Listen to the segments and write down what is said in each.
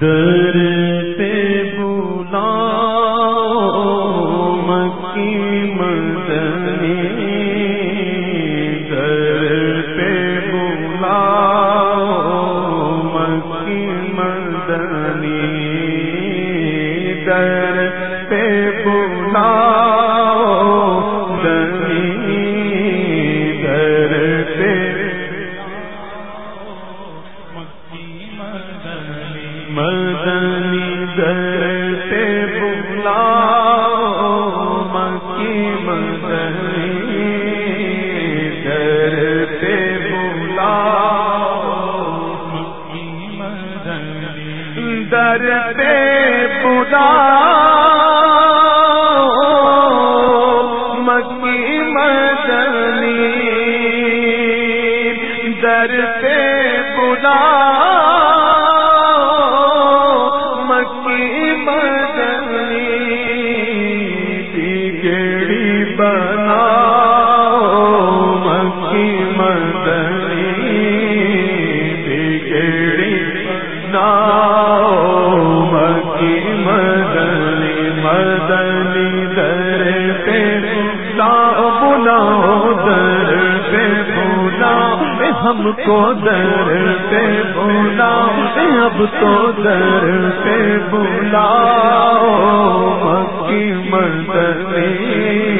در در پہ بلا ہم کو در پہ بولا اب تو در پہ بولا مکی مدنی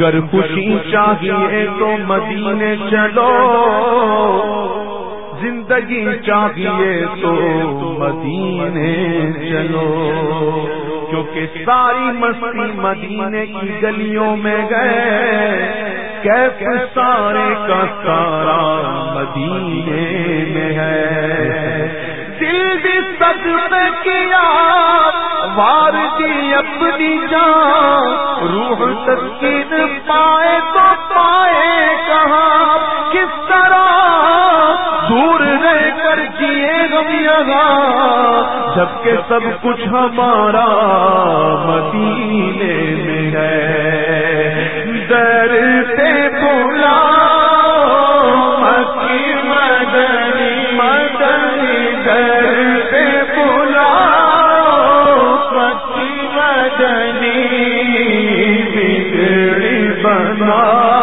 گر خوشی چاہیے تو مدینے چلو۔ زندگی چاہیے تو مدینے چلو۔ کیونکہ ساری مستی مدینے کی گلیوں میں گئے۔ کیسے سارے کا سارا مدینے میں ہے۔ دل بھی سب کیا۔ وار دی اپنی جان، روح تسکین پائے تو پائے کہاں؟ کس طرح دور رہ کر جیے گم یہاں؟ جبکہ سب کچھ ہمارا مدینے میں ہے۔ در ماں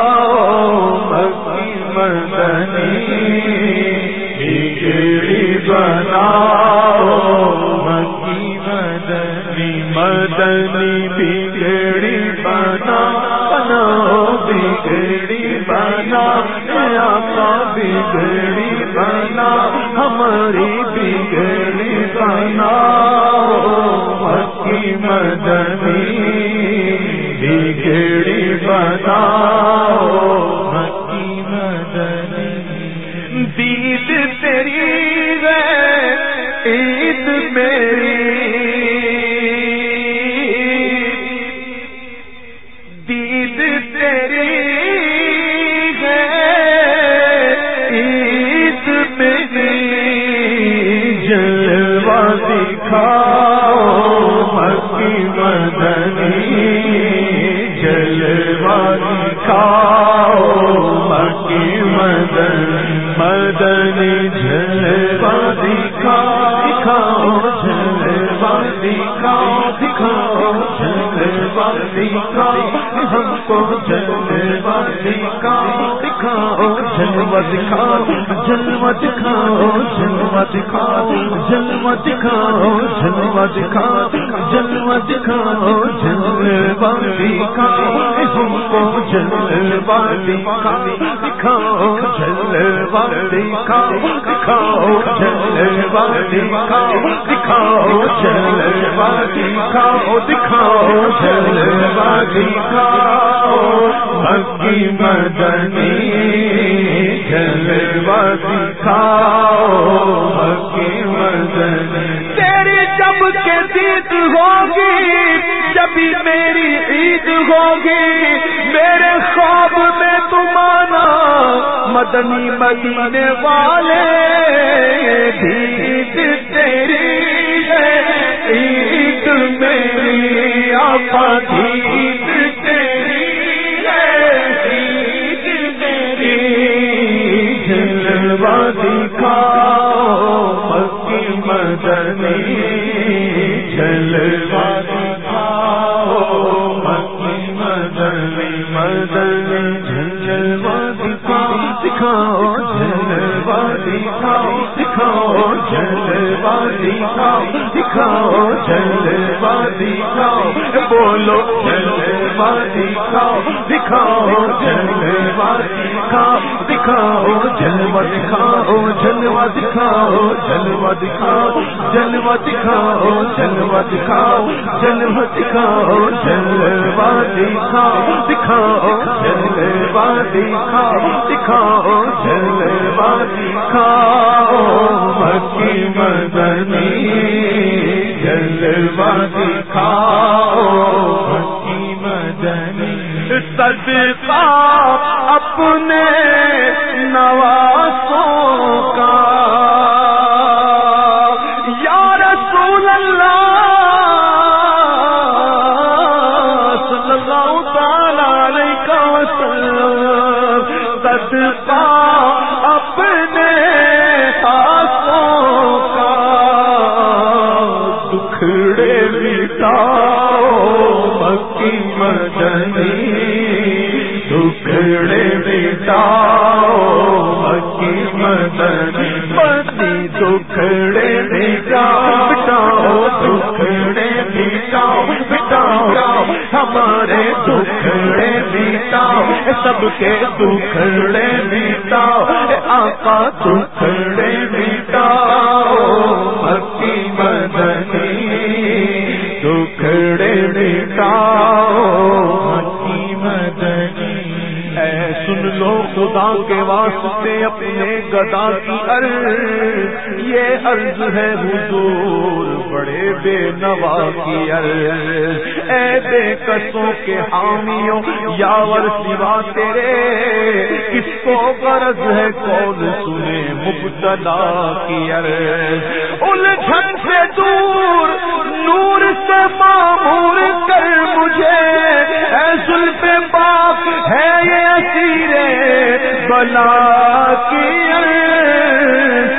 ہم کو جنم دکھاؤ جنم دکھاؤ جنم دکھاؤ جنم دکھاؤ جنم دکھاؤ جنم دکھاؤ جنم دکھاؤ ہم کو جلوہ دکھاؤ جلوہ دکھاؤ ہم کو جلوہ دکھاؤ دکھاؤ جلوہ دکھاؤ دکھاؤ جلوہ دکھاؤ دکھاؤ دکھاؤ دکھاؤ جلوا دکھاؤ مکی مدنی جلوا دکھاؤ مکی مدنی۔ تیری جب کے دید ہوگی جبھی میری عید ہوگی، میرے مدنی مدینے والے عید تیری ہے عید میری آپ عید جلوا دکھاؤ دکھاؤ جلوا دکھاؤ بولو جلوا دکھاؤ دکھاؤ جلوا دکھاؤ دکھاؤ جلوا دکھاؤ جلوا دکھاؤ جلوا دکھاؤ جلوا دکھاؤ جلوا دکھاؤ جلوا دکھاؤ جلوا دکھاؤ دکھاؤ جلوا دکھاؤ دکھاؤ جلوا دکھاؤ مدنی جلوا دکھاؤ مدنی۔ صدقہ اپنے مٹاؤ مکی مدنی مدنی دکھڑے مٹاؤ مٹاؤ دکھڑے ہمارے دکھڑے مٹاؤ سب کے دکھڑے خدا کے واسطے اپنے گدا کی عرض۔ یہ عرض ہے حضور، بڑے بے نوا کی عرض۔ اے بے کسوں کے حامیوں، یاور سوا تیرے۔ کس کو غرض ہے کون سنے مبتلا کی عرض۔ الجھن سے دور، نور سے معمور کر مجھے۔ زلف باپ ہے یہ اسیر بلا کی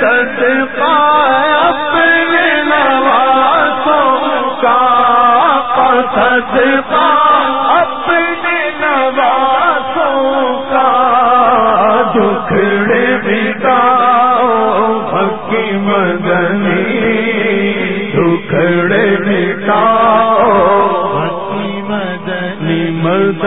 صدقہ اپنے نواسوں کا صدقہ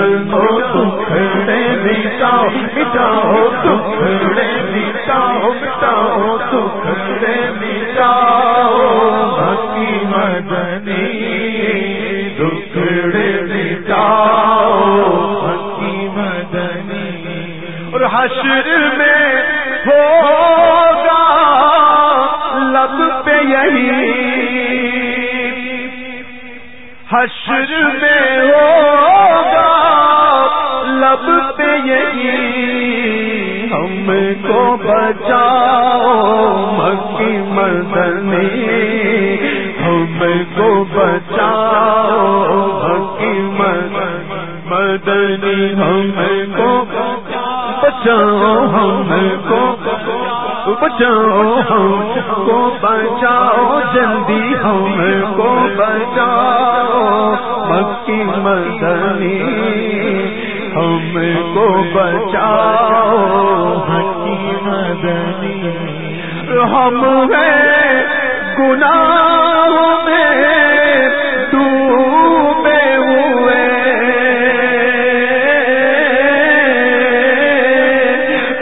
مدن دکھڑے مٹاؤ مٹاؤ دکھڑے مٹاؤ مٹاؤ دکھڑے مٹاؤ مدنی مٹاؤ مدنی۔ اور حشر میں ہوگا، لب پہ یہی۔ حشر میں کو بچاؤ مکی مدنی ہم کو بچاؤ مکی مدنی ہم کو بچاؤ، ہم کو بچاؤ، ہم کو بچاؤ، جلدی ہم کو بچاؤ، مکی مدنی ہم کو بچاؤ مکی مدنی۔ ہم ہیں گناہ میں ڈوبے ہوئے۔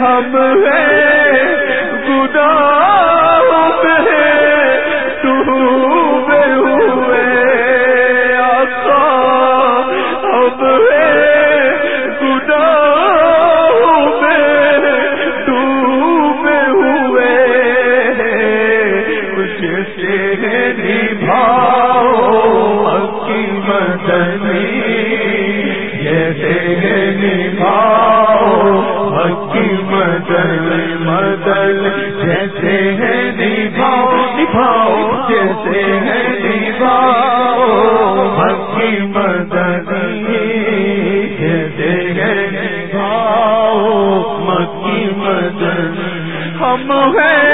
ہم ہیں نبھاؤ جیسے ہے دیواؤ مدنی ہے نبھاؤ مکی مدنی۔ ہم ہیں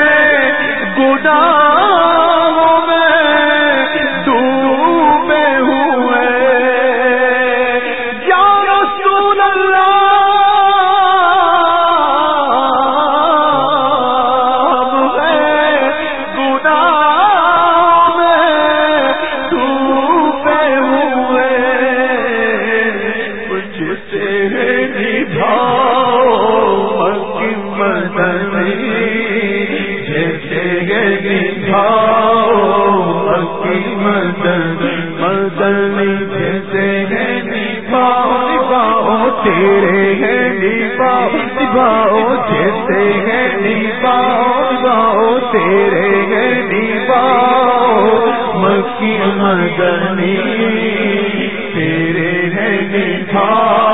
مدن مدن جیسے ہیں نباؤ نباؤ تیرے ہیں نباؤ نباؤ جیسے ہیں نباؤ تیرے ہیں مکی مدنی تیرے ہیں نباؤ